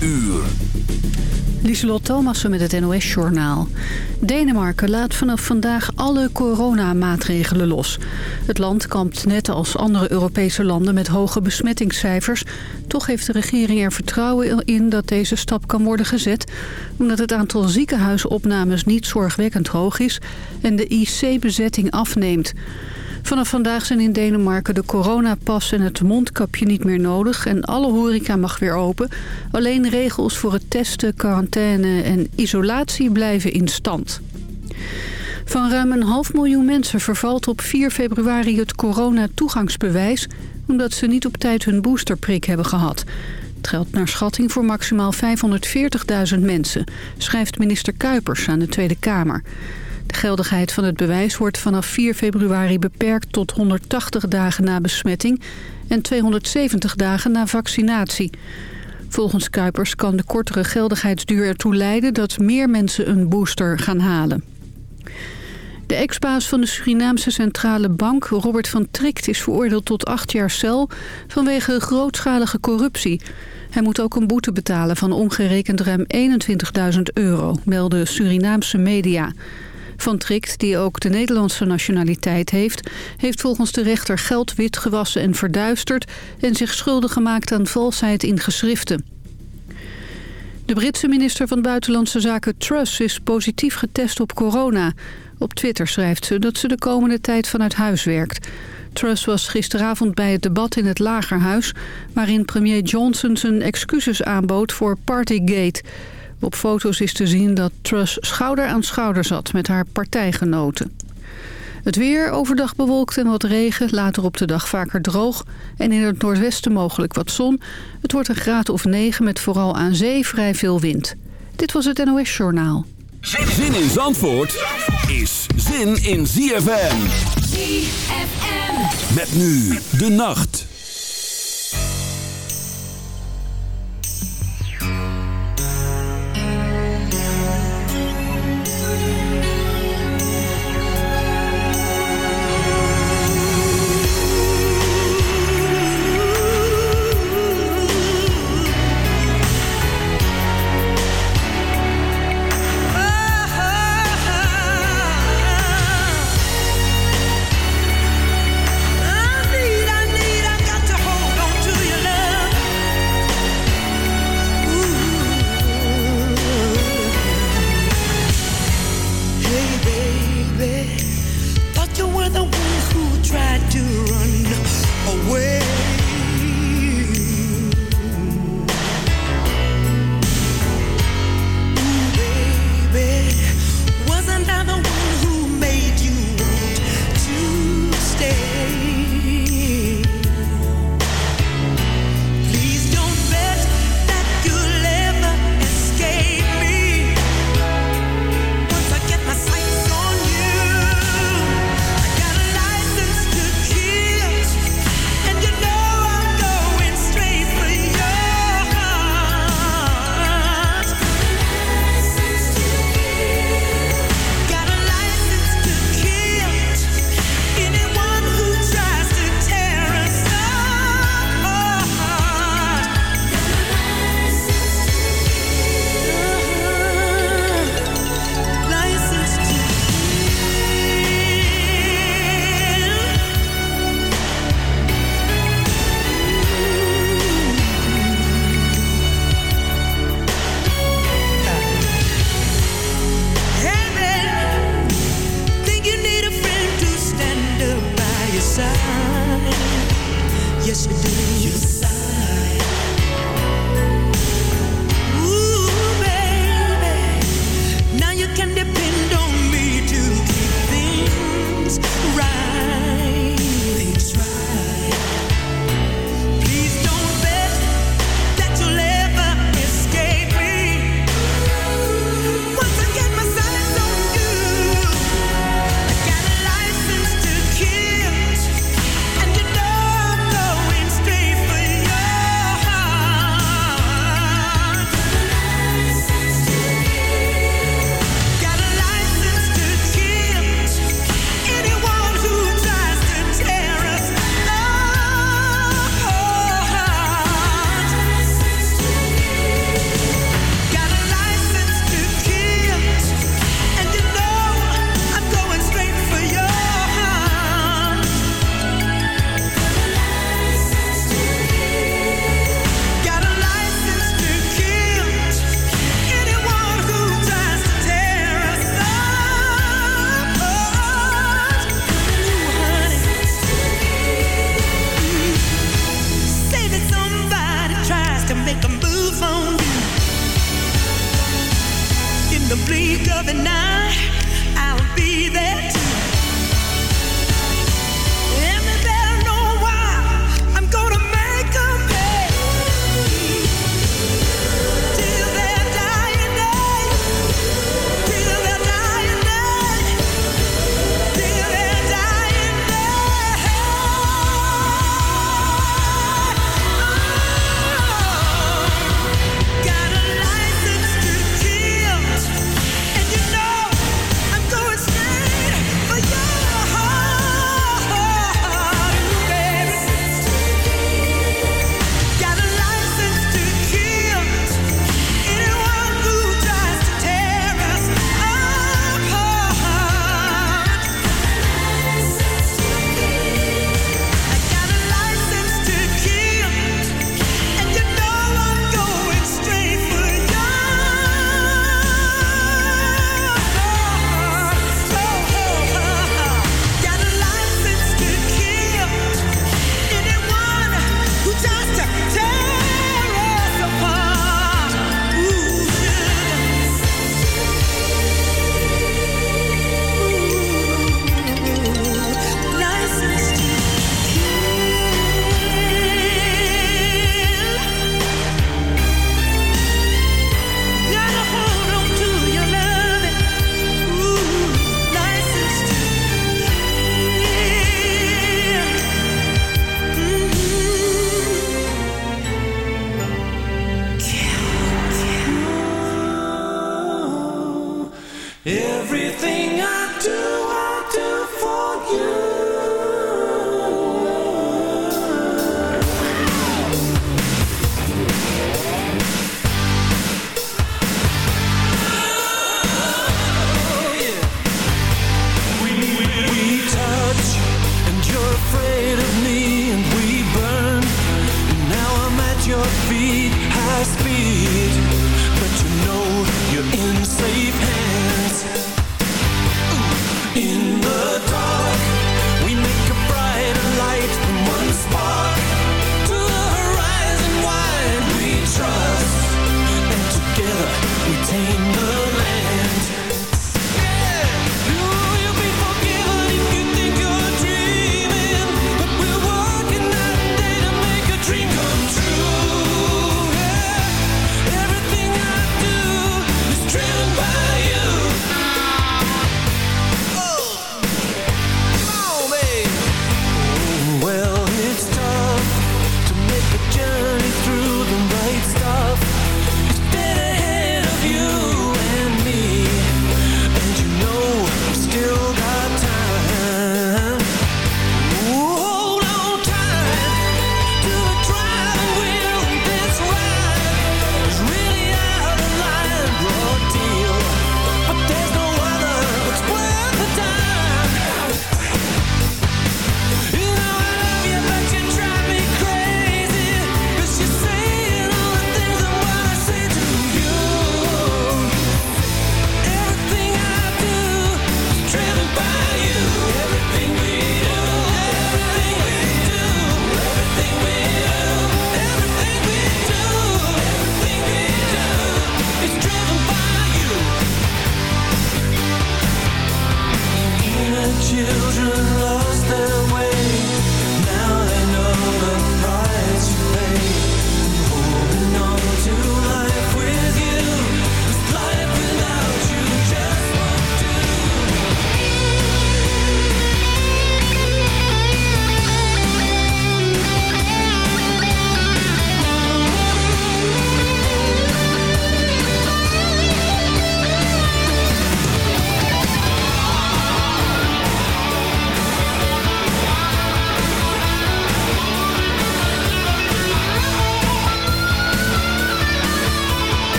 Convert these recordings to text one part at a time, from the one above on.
uur. Lieselot Thomassen met het NOS-journaal. Denemarken laat vanaf vandaag alle coronamaatregelen los. Het land kampt net als andere Europese landen met hoge besmettingscijfers. Toch heeft de regering er vertrouwen in dat deze stap kan worden gezet... omdat het aantal ziekenhuisopnames niet zorgwekkend hoog is... en de IC-bezetting afneemt. Vanaf vandaag zijn in Denemarken de coronapas en het mondkapje niet meer nodig... en alle horeca mag weer open. Alleen regels voor het testen, quarantaine en isolatie blijven in stand. Van ruim een half miljoen mensen vervalt op 4 februari het corona-toegangsbewijs... omdat ze niet op tijd hun boosterprik hebben gehad. Het geldt naar schatting voor maximaal 540.000 mensen... schrijft minister Kuipers aan de Tweede Kamer. De geldigheid van het bewijs wordt vanaf 4 februari beperkt tot 180 dagen na besmetting en 270 dagen na vaccinatie. Volgens Kuipers kan de kortere geldigheidsduur ertoe leiden dat meer mensen een booster gaan halen. De ex-baas van de Surinaamse Centrale Bank, Robert van Trikt, is veroordeeld tot acht jaar cel vanwege grootschalige corruptie. Hij moet ook een boete betalen van omgerekend ruim 21.000 euro, melden Surinaamse media. Van Trikt, die ook de Nederlandse nationaliteit heeft... heeft volgens de rechter geld witgewassen en verduisterd... en zich schuldig gemaakt aan valsheid in geschriften. De Britse minister van Buitenlandse Zaken Truss is positief getest op corona. Op Twitter schrijft ze dat ze de komende tijd vanuit huis werkt. Truss was gisteravond bij het debat in het Lagerhuis... waarin premier Johnson zijn excuses aanbood voor Partygate... Op foto's is te zien dat Truss schouder aan schouder zat met haar partijgenoten. Het weer overdag bewolkt en wat regen, later op de dag vaker droog... en in het noordwesten mogelijk wat zon. Het wordt een graad of 9 met vooral aan zee vrij veel wind. Dit was het NOS Journaal. Zin in Zandvoort is zin in ZFM. ZFM. Met nu de nacht.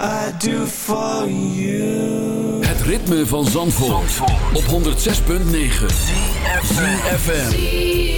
I do for you. Het ritme van Zandvoort, Zandvoort. op 106.9 FM.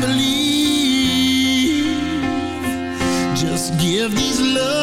believe. Just give these love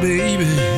baby.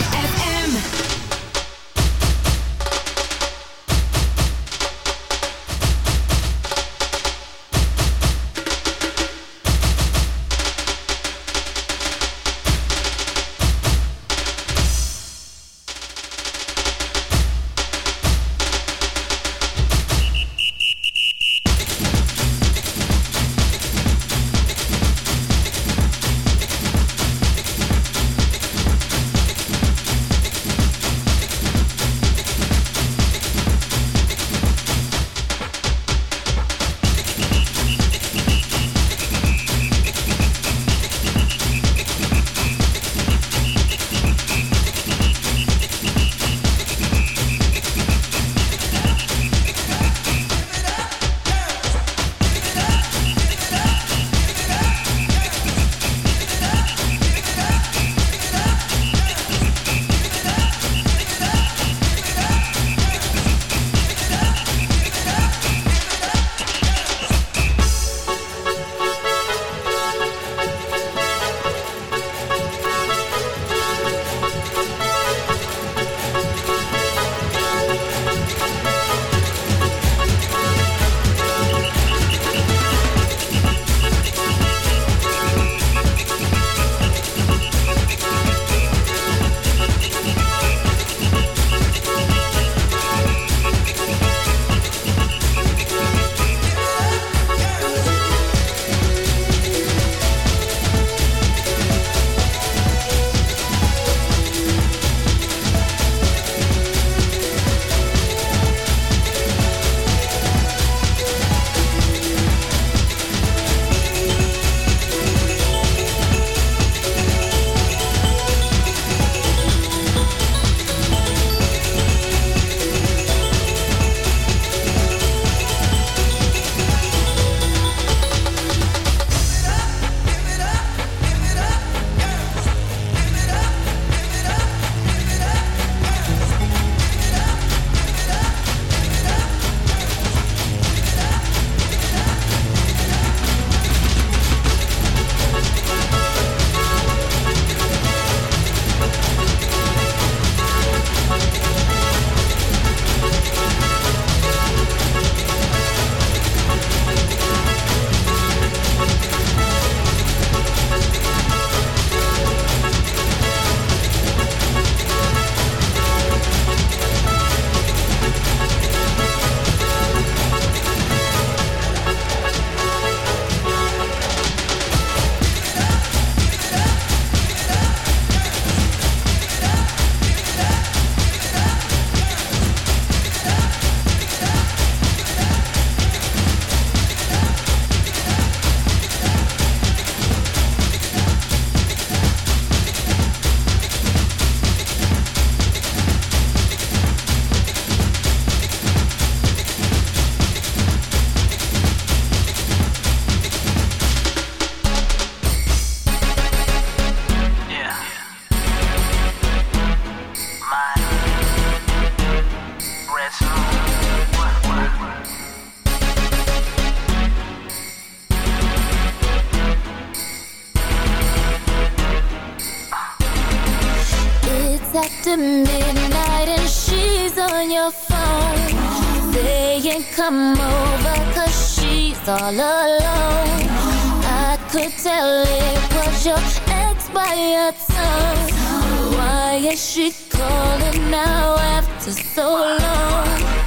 now so long?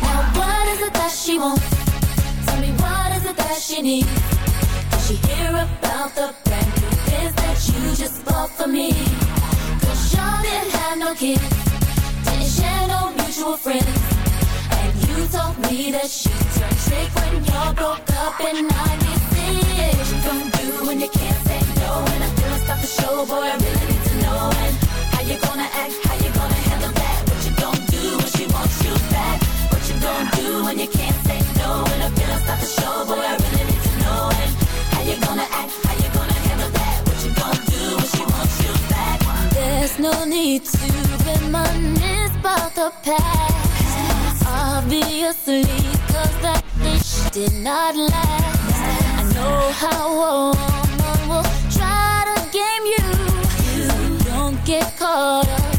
Now what is it that she wants? Tell me what is it that she needs? Did she hear about the brand new biz that you just bought for me? Cause y'all didn't have no kids Didn't share no mutual friends And you told me that she turned trick when y'all broke up in 96 What you gonna do when you can't say no And I feel like stop the show, boy, I really need to know And how you gonna act, how you gonna handle when she wants you back. What you gonna do when you can't say no? And I feel like stop the show, boy, I really need to know. And how you gonna act, how you gonna handle that? What you gonna do when she wants you back? There's no need to reminisce about the past. Obviously, cause that bitch did not last. I know how a woman will try to game you. So don't get caught up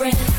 mutual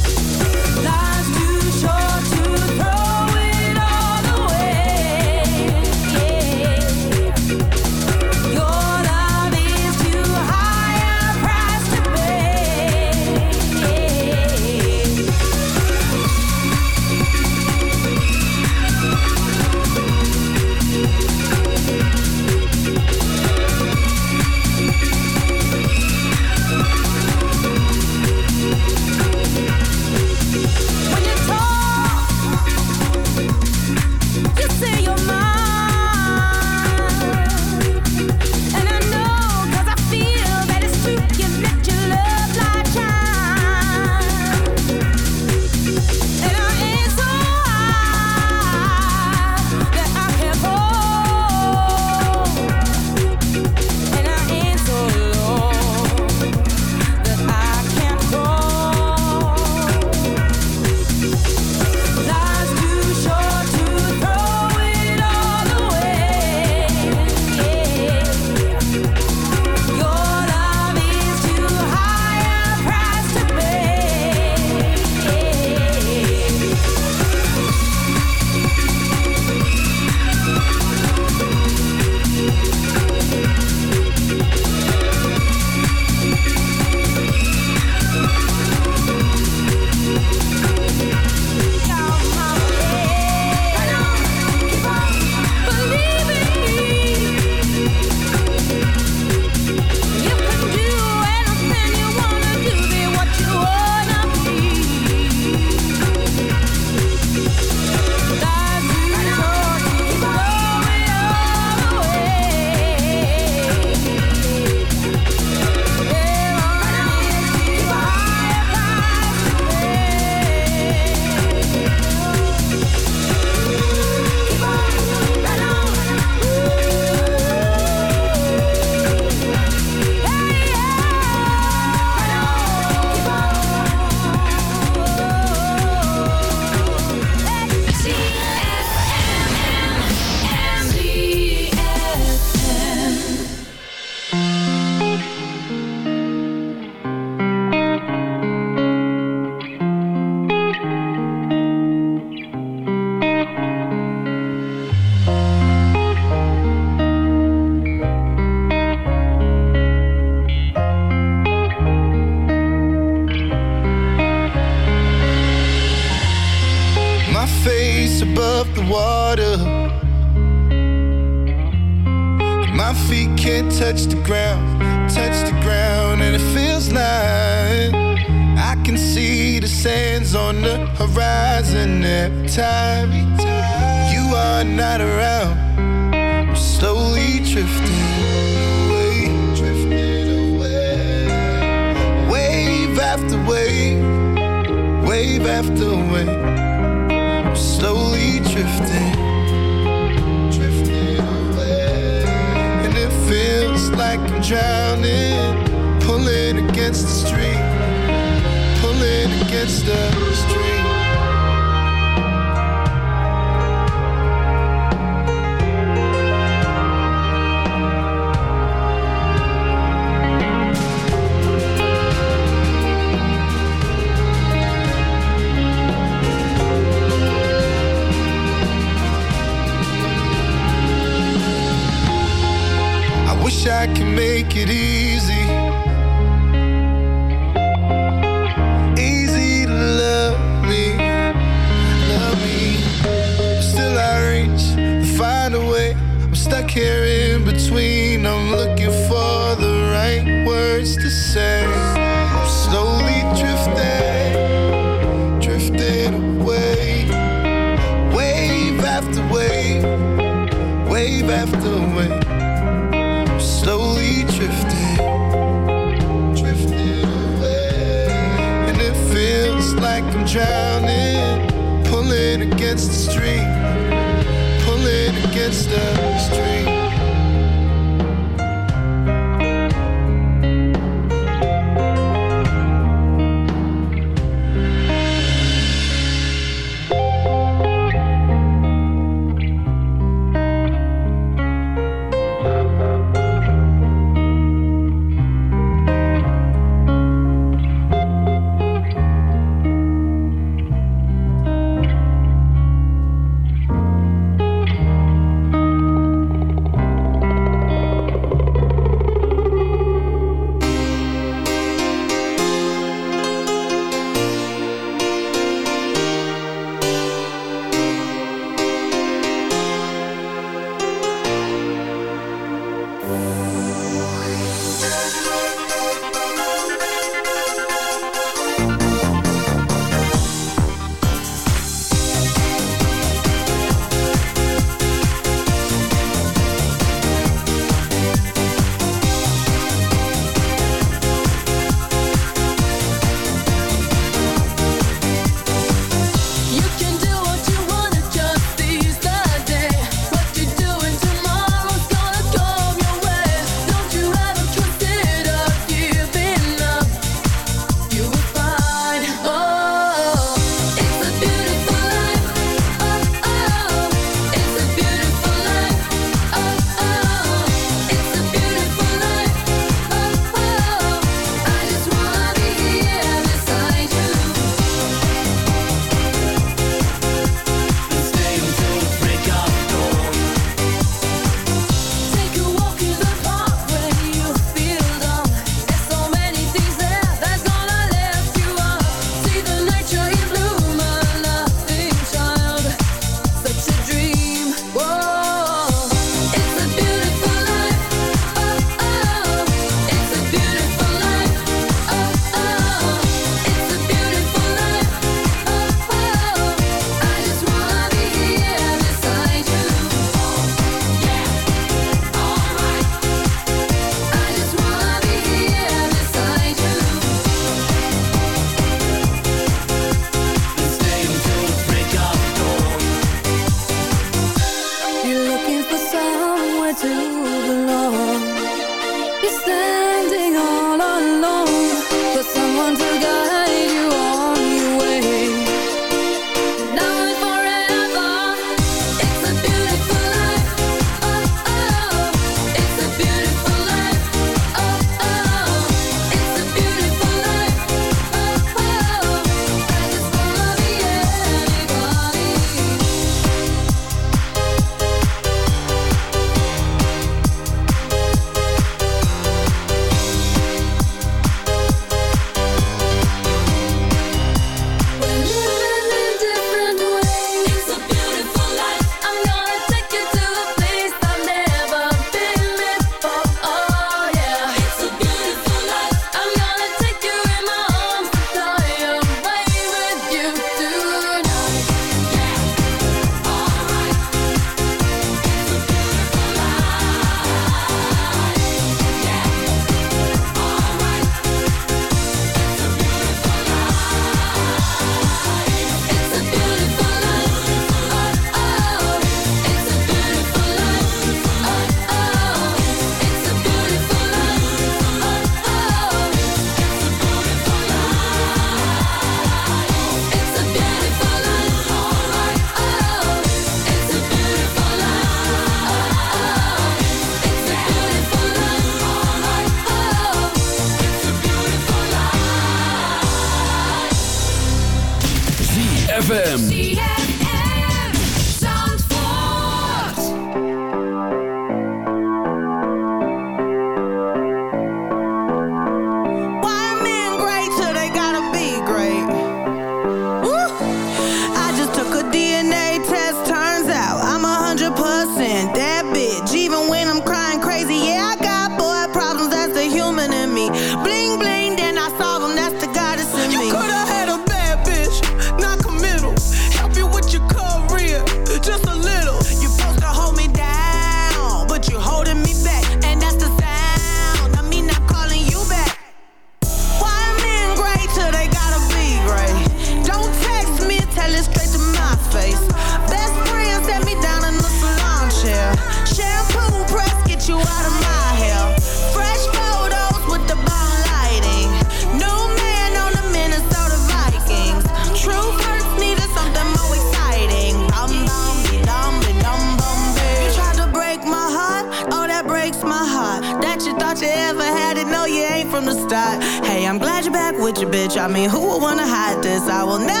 promise I will never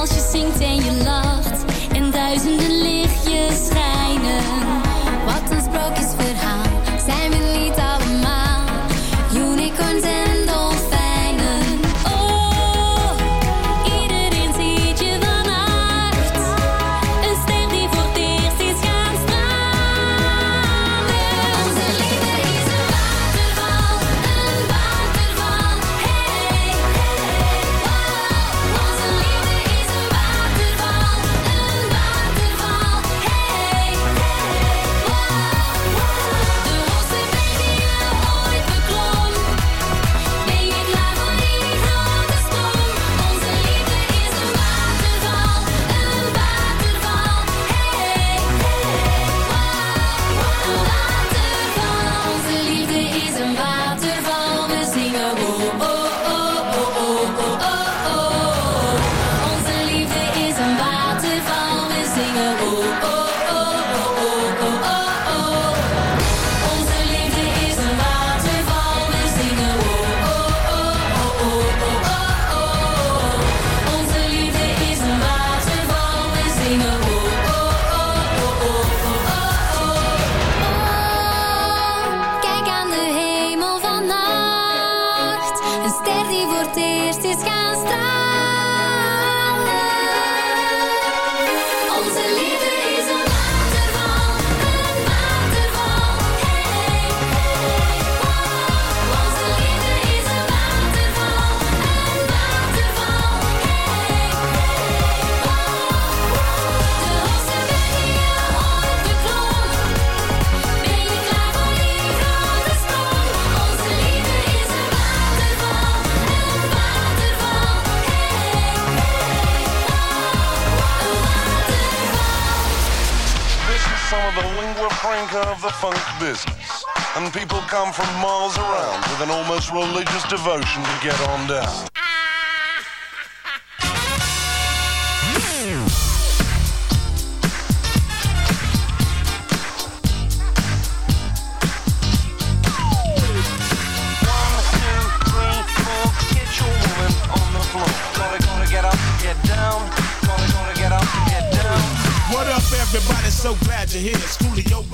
Als je zingt en je lacht en duizenden lichtjes schijnen. Come from miles around with an almost religious devotion to get on the down. So I'm gonna get up get down. What up, everybody? So glad you're here. Schoolio